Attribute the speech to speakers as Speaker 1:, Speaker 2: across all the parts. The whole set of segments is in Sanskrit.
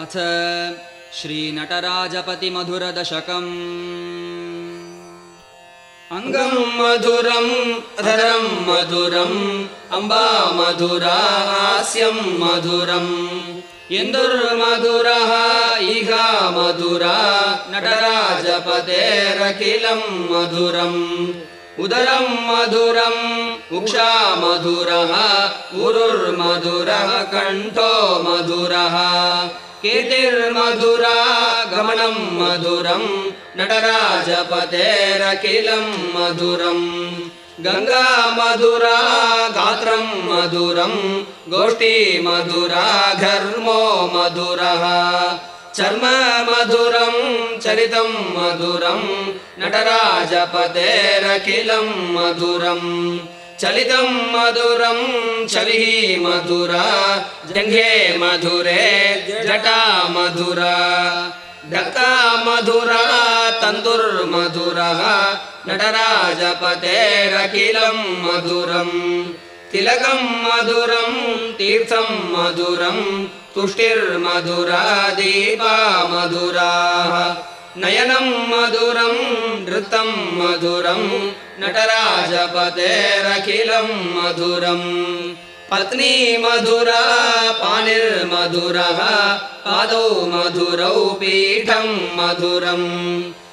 Speaker 1: अथ श्रीनटराजपतिमधुरदशकम्।
Speaker 2: अङ्गम् मधुरम् अधरम् मधुरम् अम्बा मधुरा। हास्यम् मधुरम् इन्दुर्मधुरः इहा मधुरा नटराजपतेरखिलम् मधुरम् उदरम् मधुरम् उक्षा मधुरः उरुर्मधुरः कण्ठो मधुरः। कीर्तिर्मधुरा गमनम् मधुरम् नटराजपतेरखिलम् मधुरम्। गङ्गा मधुरा गात्रम् मधुरम् गोष्ठी मधुरा घर्मो मधुरः चर्म मधुरम् चरितम् मधुरम् नटराजपतेरखिलम् मधुरम् चलितम् चलिः मधुरा जङ्घे मधुरे जटा मधुरा। डक्का मधुरा तन्तुर्मधुरः नटराजपतेरखिलम् मधुरम् तिलकम् मधुरम् मधुरम् तुष्टिर्मधुरा दीपा मधुराः नयनम् मधुरम् नृत्तम् मधुरम् नटराजपतेरखिलम् मधुरम् पत्नी मधुरा पाणिर्मधुरः पादौ मधुरौ पीठम् मधुरम्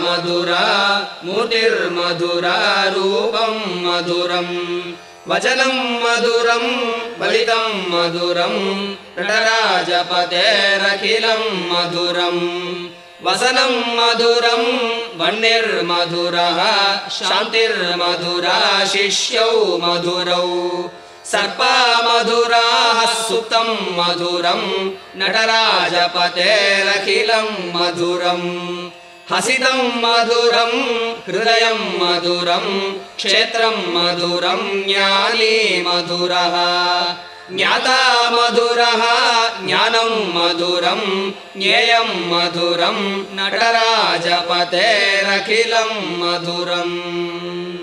Speaker 2: मधुरा मूर्तिर्मधुरा रूपम् मधुरम्। वचनम् मधुरम् बलितम् मधुरम्। नटराजपतेरखिलम् मधुरम्। वसनम् मधुरम् वह्निर्मधुरः शान्तिर्मधुरा शिष्यौ मधुरौ। सर्पा मधुराः सुप्तम् मधुरम्। नटराजपतेरखिलम् मधुरम् हसितम् मधुरम् हृदयम् मधुरम् क्षेत्रम् मधुरम् ज्ञानी मधुरः। ज्ञाता मधुरः ज्ञानम् मधुरम् ज्ञेयम् मधुरम् नटराजपतेरखिलम् मधुरम्